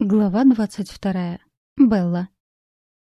Глава двадцать вторая. Белла.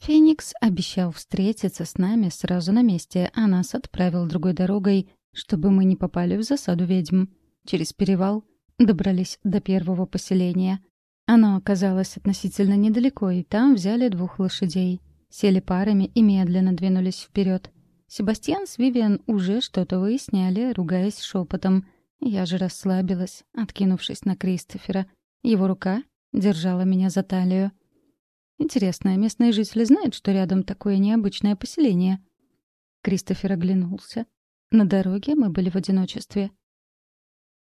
Феникс обещал встретиться с нами сразу на месте, а нас отправил другой дорогой, чтобы мы не попали в засаду ведьм. Через перевал добрались до первого поселения. Оно оказалось относительно недалеко, и там взяли двух лошадей. Сели парами и медленно двинулись вперед. Себастьян с Вивиан уже что-то выясняли, ругаясь шепотом. Я же расслабилась, откинувшись на Кристофера. Его рука держала меня за талию. Интересно, местные жители знают, что рядом такое необычное поселение? Кристофер оглянулся. На дороге мы были в одиночестве.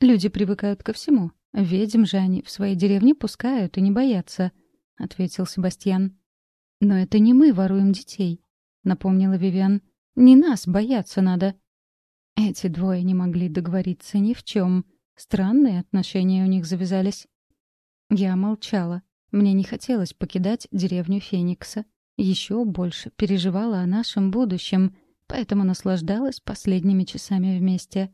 «Люди привыкают ко всему. Ведьм же они в своей деревне пускают и не боятся», — ответил Себастьян. «Но это не мы воруем детей», — напомнила Вивиан. «Не нас бояться надо». Эти двое не могли договориться ни в чем. Странные отношения у них завязались. Я молчала. Мне не хотелось покидать деревню Феникса. Еще больше переживала о нашем будущем, поэтому наслаждалась последними часами вместе.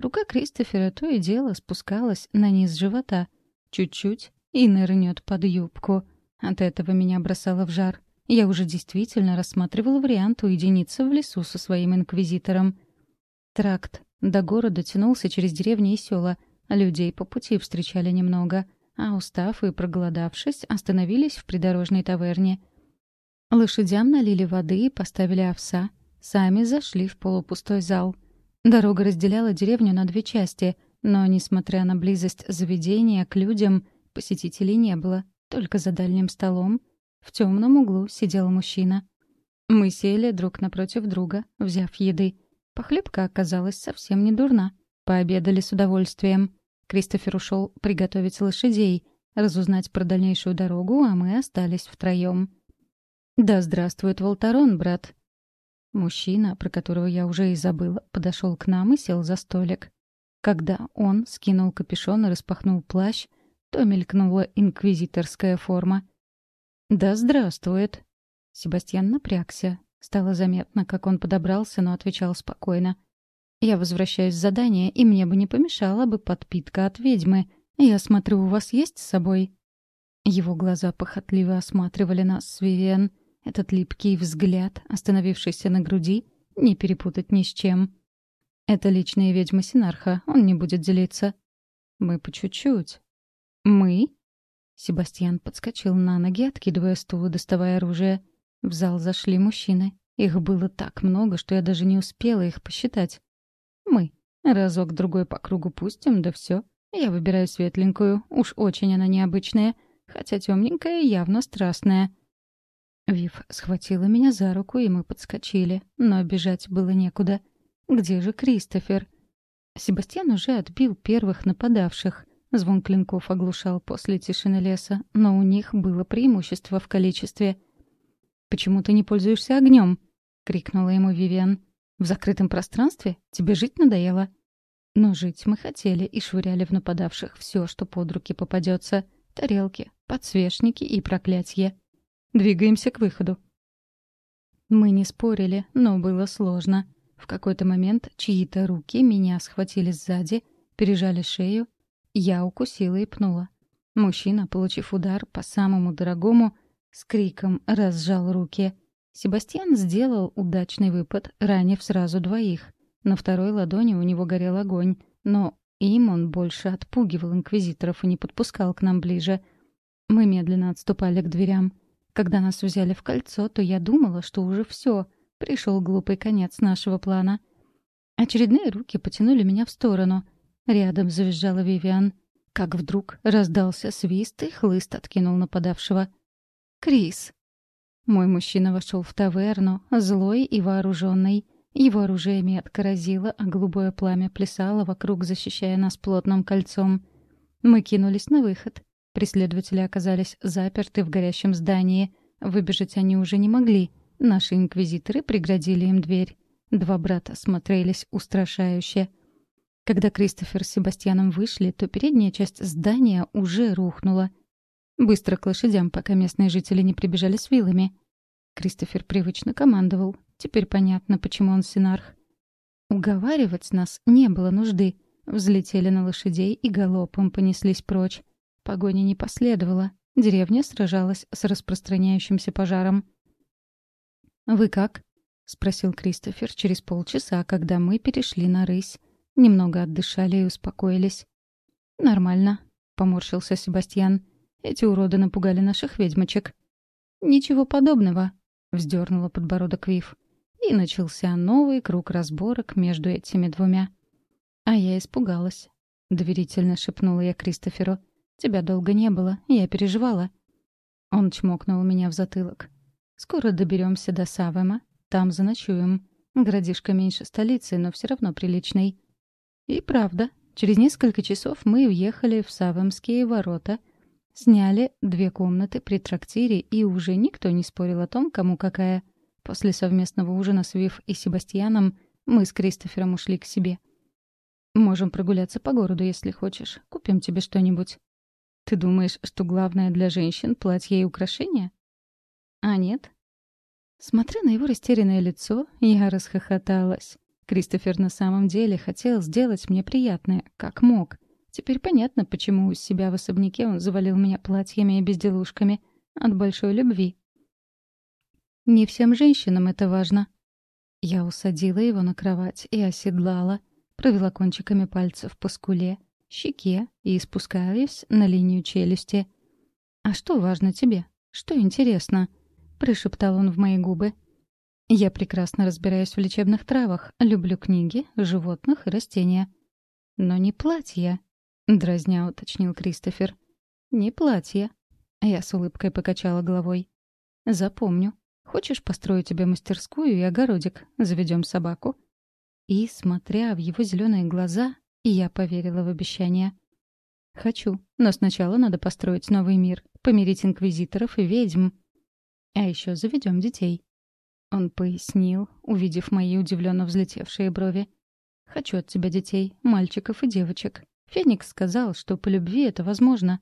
Рука Кристофера то и дело спускалась на низ живота. Чуть-чуть и нырнет под юбку. От этого меня бросало в жар. Я уже действительно рассматривала вариант уединиться в лесу со своим инквизитором. Тракт до города тянулся через деревни и села. Людей по пути встречали немного — а устав и проголодавшись, остановились в придорожной таверне. Лошадям налили воды и поставили овса. Сами зашли в полупустой зал. Дорога разделяла деревню на две части, но, несмотря на близость заведения к людям, посетителей не было. Только за дальним столом в темном углу сидел мужчина. Мы сели друг напротив друга, взяв еды. Похлебка оказалась совсем не дурна. Пообедали с удовольствием. Кристофер ушел приготовить лошадей, разузнать про дальнейшую дорогу, а мы остались втроем. «Да здравствует Волтарон, брат!» Мужчина, про которого я уже и забыла, подошел к нам и сел за столик. Когда он скинул капюшон и распахнул плащ, то мелькнула инквизиторская форма. «Да здравствует!» Себастьян напрягся. Стало заметно, как он подобрался, но отвечал спокойно. Я возвращаюсь с задания, и мне бы не помешала бы подпитка от ведьмы. Я смотрю, у вас есть с собой?» Его глаза похотливо осматривали нас с Вивиан. Этот липкий взгляд, остановившийся на груди, не перепутать ни с чем. «Это личные ведьмы Синарха, он не будет делиться». «Мы по чуть-чуть». «Мы?» Себастьян подскочил на ноги, откидывая стул и доставая оружие. В зал зашли мужчины. Их было так много, что я даже не успела их посчитать. Мы. Разок-другой по кругу пустим, да все. Я выбираю светленькую, уж очень она необычная, хотя темненькая явно страстная. Вив схватила меня за руку, и мы подскочили, но бежать было некуда. Где же Кристофер? Себастьян уже отбил первых нападавших. Звон клинков оглушал после тишины леса, но у них было преимущество в количестве. «Почему ты не пользуешься огнем?» — крикнула ему Вивиан. В закрытом пространстве? Тебе жить надоело?» Но жить мы хотели и швыряли в нападавших все, что под руки попадется. Тарелки, подсвечники и проклятье. Двигаемся к выходу. Мы не спорили, но было сложно. В какой-то момент чьи-то руки меня схватили сзади, пережали шею. Я укусила и пнула. Мужчина, получив удар по самому дорогому, с криком разжал руки — Себастьян сделал удачный выпад, ранив сразу двоих. На второй ладони у него горел огонь, но им он больше отпугивал инквизиторов и не подпускал к нам ближе. Мы медленно отступали к дверям. Когда нас взяли в кольцо, то я думала, что уже все, пришел глупый конец нашего плана. Очередные руки потянули меня в сторону. Рядом завизжала Вивиан. Как вдруг раздался свист, и хлыст откинул нападавшего. «Крис!» Мой мужчина вошел в таверну, злой и вооруженный. Его оружие метко разило, а голубое пламя плясало вокруг, защищая нас плотным кольцом. Мы кинулись на выход. Преследователи оказались заперты в горящем здании. Выбежать они уже не могли. Наши инквизиторы преградили им дверь. Два брата смотрелись устрашающе. Когда Кристофер с Себастьяном вышли, то передняя часть здания уже рухнула. Быстро к лошадям, пока местные жители не прибежали с вилами. Кристофер привычно командовал. Теперь понятно, почему он синарх. Уговаривать нас не было нужды. Взлетели на лошадей и галопом понеслись прочь. Погони не последовало. Деревня сражалась с распространяющимся пожаром. «Вы как?» — спросил Кристофер через полчаса, когда мы перешли на рысь. Немного отдышали и успокоились. «Нормально», — поморщился Себастьян. «Эти уроды напугали наших ведьмочек». «Ничего подобного», — вздернула подбородок Вив. И начался новый круг разборок между этими двумя. А я испугалась. Доверительно шепнула я Кристоферу. «Тебя долго не было, я переживала». Он чмокнул меня в затылок. «Скоро доберемся до Савема, там заночуем. Городишко меньше столицы, но все равно приличный». И правда, через несколько часов мы въехали в Савемские ворота, сняли две комнаты при трактире, и уже никто не спорил о том, кому какая. После совместного ужина с Вив и Себастьяном мы с Кристофером ушли к себе. «Можем прогуляться по городу, если хочешь. Купим тебе что-нибудь». Ты думаешь, что главное для женщин — платье и украшения? А нет. Смотря на его растерянное лицо, я расхохоталась. Кристофер на самом деле хотел сделать мне приятное, как мог. Теперь понятно, почему у себя в особняке он завалил меня платьями и безделушками. От большой любви. Не всем женщинам это важно. Я усадила его на кровать и оседлала, провела кончиками пальцев по скуле, щеке и спускаюсь на линию челюсти. «А что важно тебе? Что интересно?» — прошептал он в мои губы. «Я прекрасно разбираюсь в лечебных травах, люблю книги, животных и растения». «Но не платья», — дразня уточнил Кристофер. «Не платья». Я с улыбкой покачала головой. «Запомню. Хочешь, построю тебе мастерскую и огородик? Заведем собаку?» И, смотря в его зеленые глаза, я поверила в обещание. «Хочу, но сначала надо построить новый мир, помирить инквизиторов и ведьм. А еще заведем детей». Он пояснил, увидев мои удивленно взлетевшие брови. «Хочу от тебя детей, мальчиков и девочек. Феникс сказал, что по любви это возможно».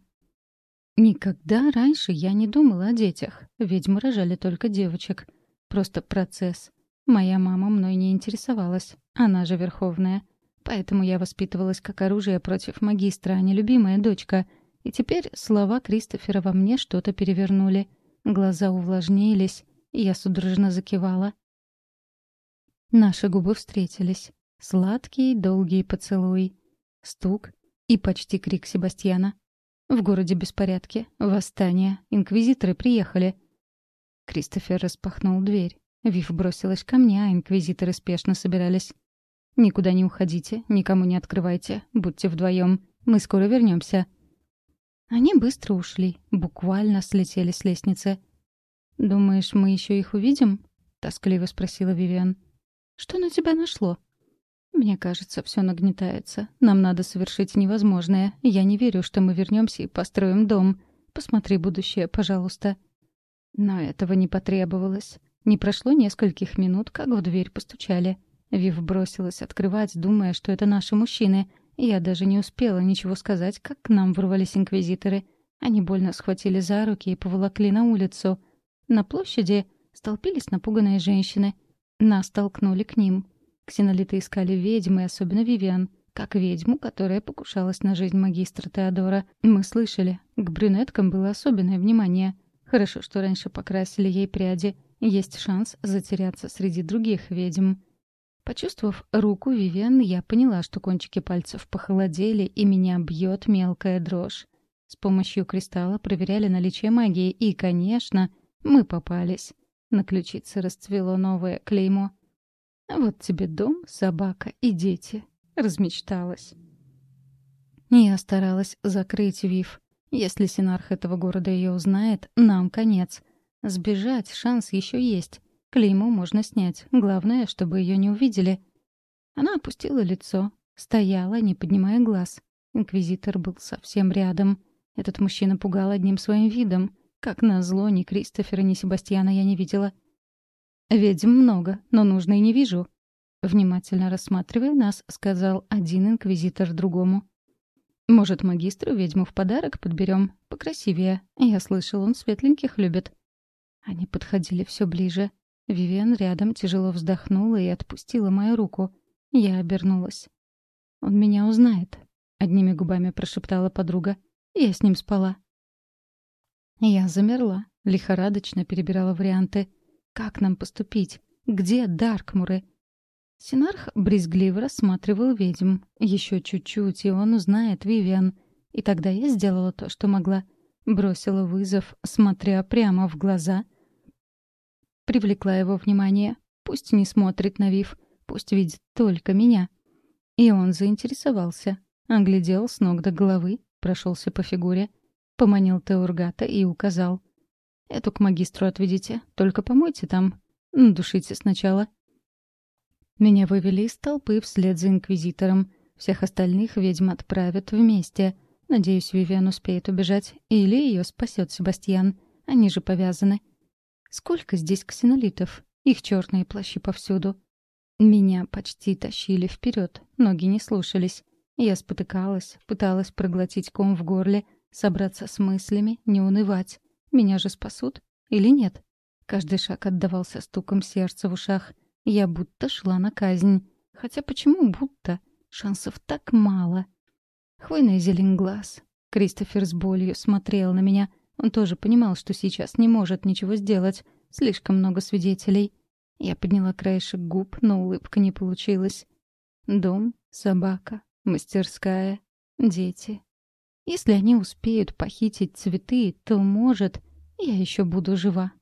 Никогда раньше я не думала о детях. Ведьмы рожали только девочек. Просто процесс. Моя мама мной не интересовалась. Она же верховная. Поэтому я воспитывалась как оружие против магистра, а не любимая дочка. И теперь слова Кристофера во мне что-то перевернули. Глаза увлажнились, я судорожно закивала. Наши губы встретились. Сладкий, долгий поцелуй. Стук и почти крик Себастьяна. В городе беспорядки, восстание, инквизиторы приехали. Кристофер распахнул дверь. Вив бросилась ко мне, а инквизиторы спешно собирались. Никуда не уходите, никому не открывайте. Будьте вдвоем. Мы скоро вернемся. Они быстро ушли, буквально слетели с лестницы. «Думаешь, мы еще их увидим?» — тоскливо спросила Вивиан. «Что на тебя нашло?» «Мне кажется, все нагнетается. Нам надо совершить невозможное. Я не верю, что мы вернемся и построим дом. Посмотри будущее, пожалуйста». Но этого не потребовалось. Не прошло нескольких минут, как в дверь постучали. Вив бросилась открывать, думая, что это наши мужчины. Я даже не успела ничего сказать, как к нам ворвались инквизиторы. Они больно схватили за руки и поволокли на улицу. На площади столпились напуганные женщины. Нас толкнули к ним. Ксенолиты искали ведьмы, особенно Вивиан, как ведьму, которая покушалась на жизнь магистра Теодора. Мы слышали, к брюнеткам было особенное внимание. Хорошо, что раньше покрасили ей пряди. Есть шанс затеряться среди других ведьм. Почувствовав руку Вивен, я поняла, что кончики пальцев похолодели, и меня бьет мелкая дрожь. С помощью кристалла проверяли наличие магии, и, конечно, мы попались. На ключице расцвело новое клеймо. «Вот тебе дом, собака и дети», — размечталась. Я старалась закрыть Вив. Если Синарх этого города ее узнает, нам конец. Сбежать шанс еще есть. Клеймо можно снять. Главное, чтобы ее не увидели. Она опустила лицо, стояла, не поднимая глаз. Инквизитор был совсем рядом. Этот мужчина пугал одним своим видом. Как назло, ни Кристофера, ни Себастьяна я не видела. «Ведьм много, но нужной не вижу», — внимательно рассматривая нас, сказал один инквизитор другому. «Может, магистру ведьму в подарок подберем? Покрасивее. Я слышал, он светленьких любит». Они подходили все ближе. Вивиан рядом тяжело вздохнула и отпустила мою руку. Я обернулась. «Он меня узнает», — одними губами прошептала подруга. «Я с ним спала». Я замерла, лихорадочно перебирала варианты. Как нам поступить? Где Даркмуры? Синарх брезгливо рассматривал ведьм. Еще чуть-чуть, и он узнает Вивиан. И тогда я сделала то, что могла. Бросила вызов, смотря прямо в глаза. Привлекла его внимание. Пусть не смотрит на Вив, пусть видит только меня. И он заинтересовался. Оглядел с ног до головы, прошелся по фигуре, поманил Теургата и указал. «Эту к магистру отведите, только помойте там. Душите сначала». Меня вывели из толпы вслед за Инквизитором. Всех остальных ведьм отправят вместе. Надеюсь, Вивиан успеет убежать. Или ее спасет Себастьян. Они же повязаны. Сколько здесь ксенолитов? Их черные плащи повсюду. Меня почти тащили вперед, ноги не слушались. Я спотыкалась, пыталась проглотить ком в горле, собраться с мыслями, не унывать. Меня же спасут или нет? Каждый шаг отдавался стуком сердца в ушах — я будто шла на казнь. Хотя почему будто? Шансов так мало. Хвойный зелень глаз. Кристофер с болью смотрел на меня. Он тоже понимал, что сейчас не может ничего сделать. Слишком много свидетелей. Я подняла краешек губ, но улыбка не получилась. Дом, собака, мастерская, дети. Если они успеют похитить цветы, то, может, я еще буду жива.